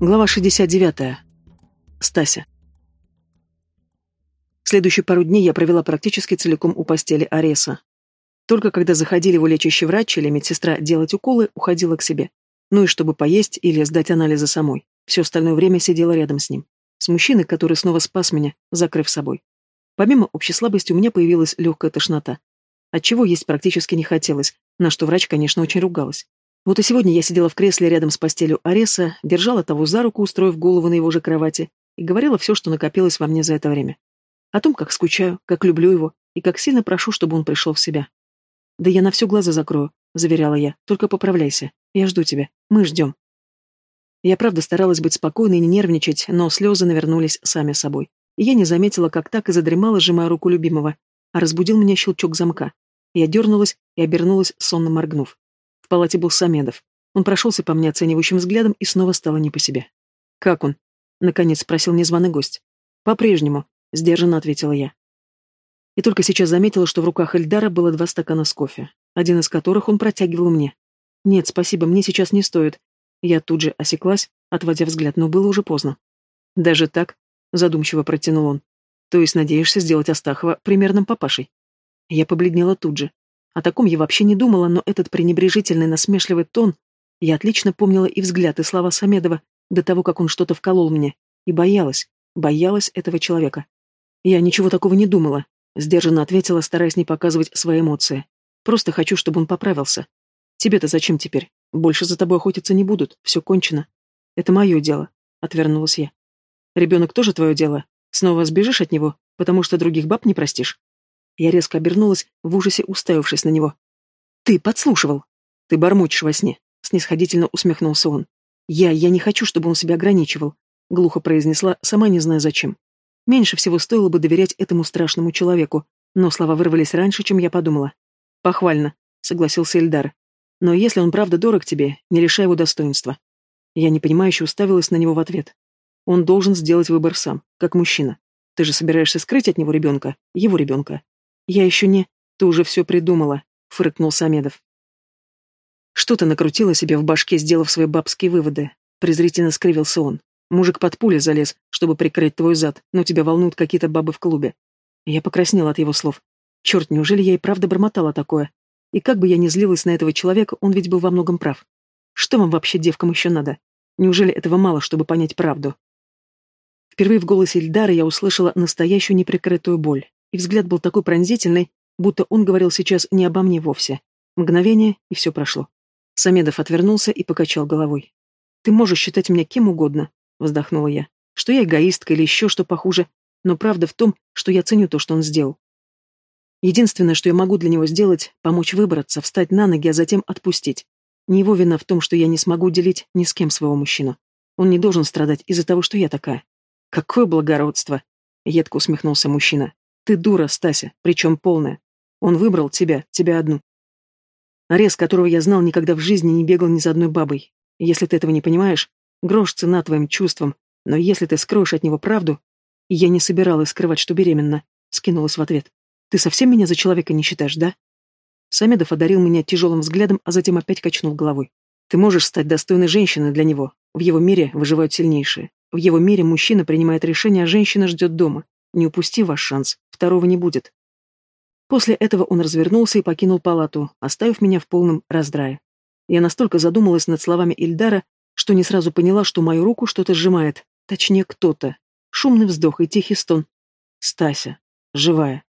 Глава 69. Стася. Следующие пару дней я провела практически целиком у постели Ареса. Только когда заходили его лечащий врач или медсестра делать уколы, уходила к себе. Ну и чтобы поесть или сдать анализы самой. Все остальное время сидела рядом с ним. С мужчиной, который снова спас меня, закрыв собой. Помимо общей слабости у меня появилась легкая тошнота. Отчего есть практически не хотелось, на что врач, конечно, очень ругалась. Вот и сегодня я сидела в кресле рядом с постелью Ареса, держала того за руку, устроив голову на его же кровати, и говорила все, что накопилось во мне за это время. О том, как скучаю, как люблю его, и как сильно прошу, чтобы он пришел в себя. «Да я на все глаза закрою», — заверяла я, — «только поправляйся. Я жду тебя. Мы ждем». Я правда старалась быть спокойной и не нервничать, но слезы навернулись сами собой. И я не заметила, как так и задремала, сжимая руку любимого, а разбудил меня щелчок замка. Я дернулась и обернулась, сонно моргнув. Палате был Самедов. Он прошелся по мне оценивающим взглядом и снова стало не по себе. «Как он?» — наконец спросил незваный гость. «По-прежнему», — сдержанно ответила я. И только сейчас заметила, что в руках Эльдара было два стакана с кофе, один из которых он протягивал мне. «Нет, спасибо, мне сейчас не стоит». Я тут же осеклась, отводя взгляд, но было уже поздно. «Даже так?» — задумчиво протянул он. «То есть надеешься сделать Астахова примерным папашей?» Я побледнела тут же. О таком я вообще не думала, но этот пренебрежительный насмешливый тон... Я отлично помнила и взгляд, и слова Самедова до того, как он что-то вколол мне. И боялась, боялась этого человека. Я ничего такого не думала, сдержанно ответила, стараясь не показывать свои эмоции. Просто хочу, чтобы он поправился. Тебе-то зачем теперь? Больше за тобой охотиться не будут, все кончено. Это мое дело, отвернулась я. Ребенок тоже твое дело. Снова сбежишь от него, потому что других баб не простишь. Я резко обернулась, в ужасе уставившись на него. «Ты подслушивал!» «Ты бормочешь во сне», — снисходительно усмехнулся он. «Я, я не хочу, чтобы он себя ограничивал», — глухо произнесла, сама не зная зачем. Меньше всего стоило бы доверять этому страшному человеку, но слова вырвались раньше, чем я подумала. «Похвально», — согласился Эльдар. «Но если он правда дорог тебе, не лишай его достоинства». Я непонимающе уставилась на него в ответ. Он должен сделать выбор сам, как мужчина. Ты же собираешься скрыть от него ребенка, его ребенка. Я еще не... Ты уже все придумала, фыркнул Самедов. Что-то накрутила себе в башке, сделав свои бабские выводы. Презрительно скривился он. Мужик под пули залез, чтобы прикрыть твой зад, но тебя волнуют какие-то бабы в клубе. Я покраснела от его слов. Черт, неужели я и правда бормотала такое? И как бы я ни злилась на этого человека, он ведь был во многом прав. Что вам вообще, девкам, еще надо? Неужели этого мало, чтобы понять правду? Впервые в голосе Ильдара я услышала настоящую неприкрытую боль и взгляд был такой пронзительный, будто он говорил сейчас не обо мне вовсе. Мгновение, и все прошло. Самедов отвернулся и покачал головой. «Ты можешь считать меня кем угодно», — вздохнула я. «Что я эгоистка или еще что похуже, но правда в том, что я ценю то, что он сделал. Единственное, что я могу для него сделать, помочь выбраться, встать на ноги, а затем отпустить. Не его вина в том, что я не смогу делить ни с кем своего мужчину. Он не должен страдать из-за того, что я такая. Какое благородство! Едко усмехнулся мужчина. Ты дура, Стася, причем полная. Он выбрал тебя, тебя одну. Арес, которого я знал, никогда в жизни не бегал ни за одной бабой. Если ты этого не понимаешь, грош цена твоим чувствам, но если ты скроешь от него правду... Я не собиралась скрывать, что беременна, скинулась в ответ. Ты совсем меня за человека не считаешь, да? Самедов одарил меня тяжелым взглядом, а затем опять качнул головой. Ты можешь стать достойной женщиной для него. В его мире выживают сильнейшие. В его мире мужчина принимает решение, а женщина ждет дома. Не упусти ваш шанс, второго не будет. После этого он развернулся и покинул палату, оставив меня в полном раздрае. Я настолько задумалась над словами Ильдара, что не сразу поняла, что мою руку что-то сжимает, точнее кто-то. Шумный вздох и тихий стон. Стася. Живая.